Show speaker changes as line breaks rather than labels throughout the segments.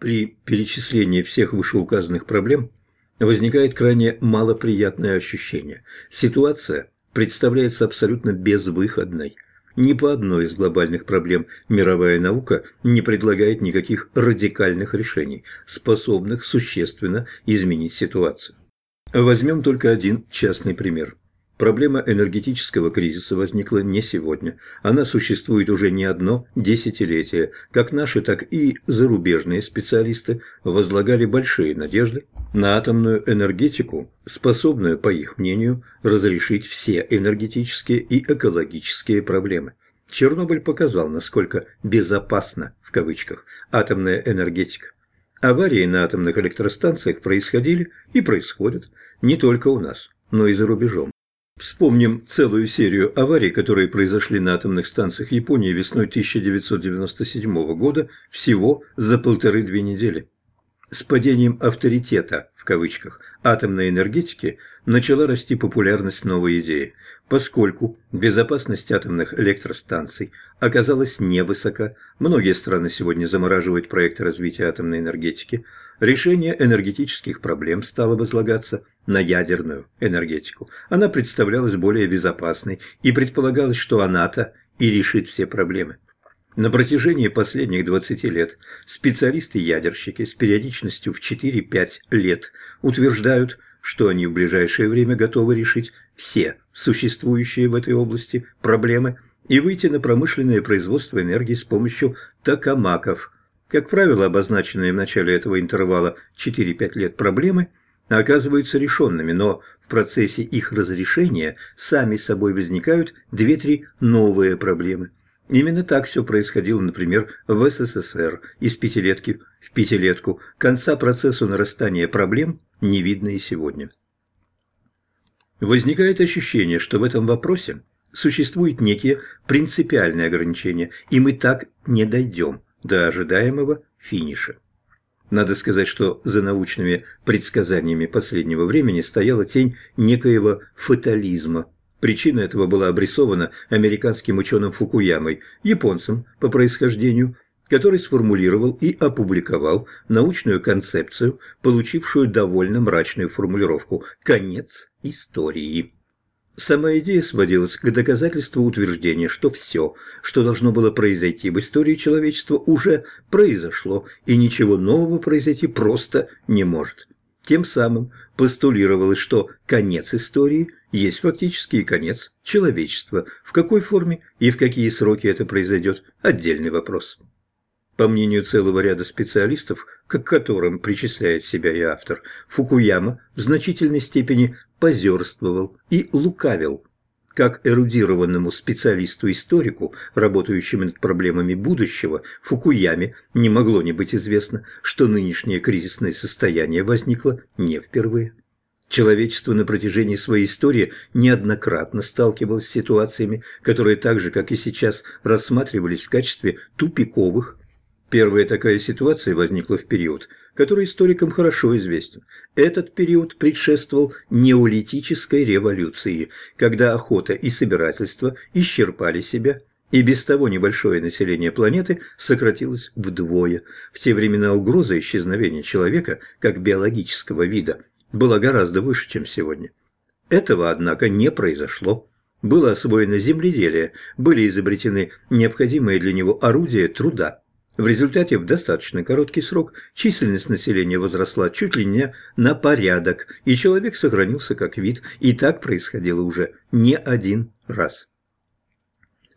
При перечислении всех вышеуказанных проблем возникает крайне малоприятное ощущение. Ситуация представляется абсолютно безвыходной. Ни по одной из глобальных проблем мировая наука не предлагает никаких радикальных решений, способных существенно изменить ситуацию. Возьмем только один частный пример. Проблема энергетического кризиса возникла не сегодня. Она существует уже не одно десятилетие. Как наши, так и зарубежные специалисты возлагали большие надежды на атомную энергетику, способную, по их мнению, разрешить все энергетические и экологические проблемы. Чернобыль показал, насколько «безопасна» в кавычках атомная энергетика. Аварии на атомных электростанциях происходили и происходят не только у нас, но и за рубежом. Вспомним целую серию аварий, которые произошли на атомных станциях Японии весной 1997 года всего за полторы-две недели. С падением «авторитета» в кавычках атомной энергетики начала расти популярность новой идеи, поскольку безопасность атомных электростанций оказалась невысока, многие страны сегодня замораживают проекты развития атомной энергетики, решение энергетических проблем стало возлагаться на ядерную энергетику. Она представлялась более безопасной и предполагалось, что она-то и решит все проблемы. На протяжении последних 20 лет специалисты-ядерщики с периодичностью в 4-5 лет утверждают, что они в ближайшее время готовы решить все существующие в этой области проблемы и выйти на промышленное производство энергии с помощью токамаков. Как правило, обозначенные в начале этого интервала 4-5 лет проблемы – оказываются решенными, но в процессе их разрешения сами собой возникают две-три новые проблемы. Именно так все происходило, например, в СССР из пятилетки в пятилетку. Конца процессу нарастания проблем не видно и сегодня. Возникает ощущение, что в этом вопросе существуют некие принципиальные ограничения, и мы так не дойдем до ожидаемого финиша. Надо сказать, что за научными предсказаниями последнего времени стояла тень некоего фатализма. Причина этого была обрисована американским ученым Фукуямой, японцем по происхождению, который сформулировал и опубликовал научную концепцию, получившую довольно мрачную формулировку «конец истории». Сама идея сводилась к доказательству утверждения, что все, что должно было произойти в истории человечества, уже произошло, и ничего нового произойти просто не может. Тем самым постулировалось, что конец истории есть фактически и конец человечества. В какой форме и в какие сроки это произойдет – отдельный вопрос. По мнению целого ряда специалистов, к которым причисляет себя и автор, Фукуяма в значительной степени позерствовал и лукавил. Как эрудированному специалисту-историку, работающему над проблемами будущего, Фукуяме не могло не быть известно, что нынешнее кризисное состояние возникло не впервые. Человечество на протяжении своей истории неоднократно сталкивалось с ситуациями, которые так же, как и сейчас, рассматривались в качестве тупиковых Первая такая ситуация возникла в период, который историкам хорошо известен. Этот период предшествовал неолитической революции, когда охота и собирательство исчерпали себя, и без того небольшое население планеты сократилось вдвое. В те времена угроза исчезновения человека, как биологического вида, была гораздо выше, чем сегодня. Этого, однако, не произошло. Было освоено земледелие, были изобретены необходимые для него орудия труда – в результате в достаточно короткий срок численность населения возросла чуть ли не на порядок, и человек сохранился как вид, и так происходило уже не один раз.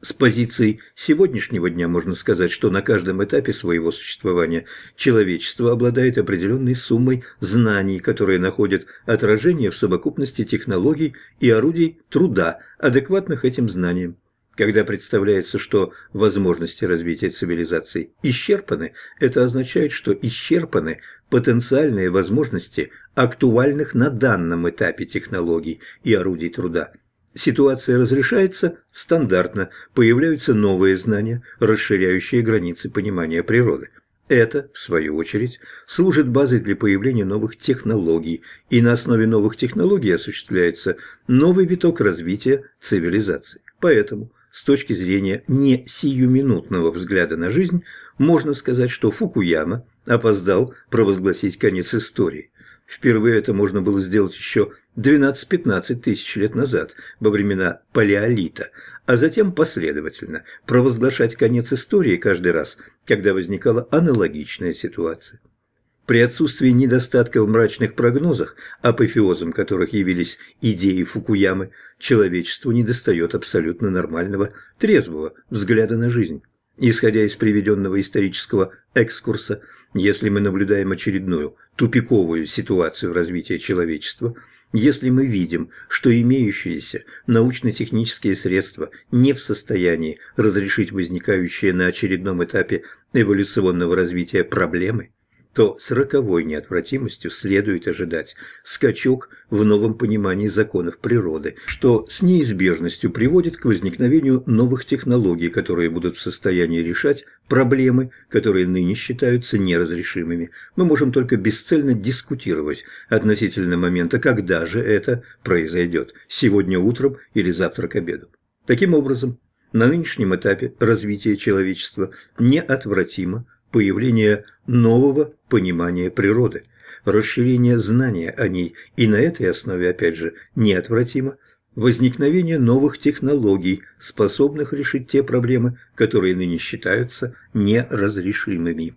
С позиции сегодняшнего дня можно сказать, что на каждом этапе своего существования человечество обладает определенной суммой знаний, которые находят отражение в совокупности технологий и орудий труда, адекватных этим знаниям. Когда представляется, что возможности развития цивилизации исчерпаны, это означает, что исчерпаны потенциальные возможности актуальных на данном этапе технологий и орудий труда. Ситуация разрешается стандартно, появляются новые знания, расширяющие границы понимания природы. Это, в свою очередь, служит базой для появления новых технологий, и на основе новых технологий осуществляется новый виток развития цивилизации. Поэтому с точки зрения не сиюминутного взгляда на жизнь, можно сказать, что Фукуяма опоздал провозгласить конец истории. Впервые это можно было сделать еще 12-15 тысяч лет назад, во времена Палеолита, а затем последовательно провозглашать конец истории каждый раз, когда возникала аналогичная ситуация. При отсутствии недостатка в мрачных прогнозах, апофеозом которых явились идеи Фукуямы, человечеству недостает абсолютно нормального, трезвого взгляда на жизнь. Исходя из приведенного исторического экскурса, если мы наблюдаем очередную тупиковую ситуацию в развитии человечества, если мы видим, что имеющиеся научно-технические средства не в состоянии разрешить возникающие на очередном этапе эволюционного развития проблемы, то с роковой неотвратимостью следует ожидать скачок в новом понимании законов природы, что с неизбежностью приводит к возникновению новых технологий, которые будут в состоянии решать проблемы, которые ныне считаются неразрешимыми. Мы можем только бесцельно дискутировать относительно момента, когда же это произойдет, сегодня утром или завтра к обеду. Таким образом, на нынешнем этапе развития человечества неотвратимо появление нового понимания природы, расширение знания о ней и на этой основе, опять же, неотвратимо возникновение новых технологий, способных решить те проблемы, которые ныне считаются неразрешимыми.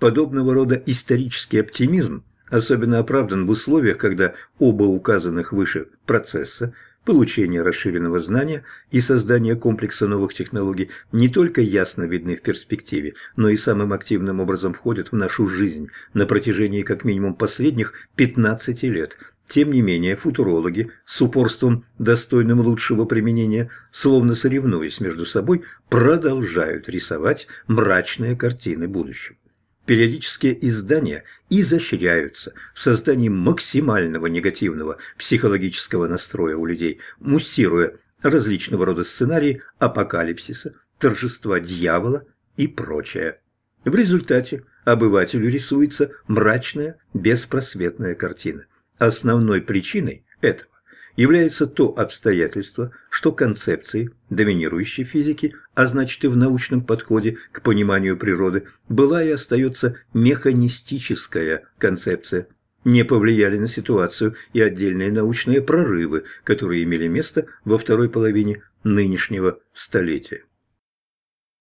Подобного рода исторический оптимизм особенно оправдан в условиях, когда оба указанных выше процесса – Получение расширенного знания и создание комплекса новых технологий не только ясно видны в перспективе, но и самым активным образом входят в нашу жизнь на протяжении как минимум последних 15 лет. Тем не менее, футурологи с упорством, достойным лучшего применения, словно соревнуясь между собой, продолжают рисовать мрачные картины будущего. Периодические издания изощряются в создании максимального негативного психологического настроя у людей, муссируя различного рода сценарии апокалипсиса, торжества дьявола и прочее. В результате обывателю рисуется мрачная, беспросветная картина. Основной причиной этого является то обстоятельство, что концепции доминирующей физики, а значит и в научном подходе к пониманию природы, была и остается механистическая концепция. Не повлияли на ситуацию и отдельные научные прорывы, которые имели место во второй половине нынешнего столетия.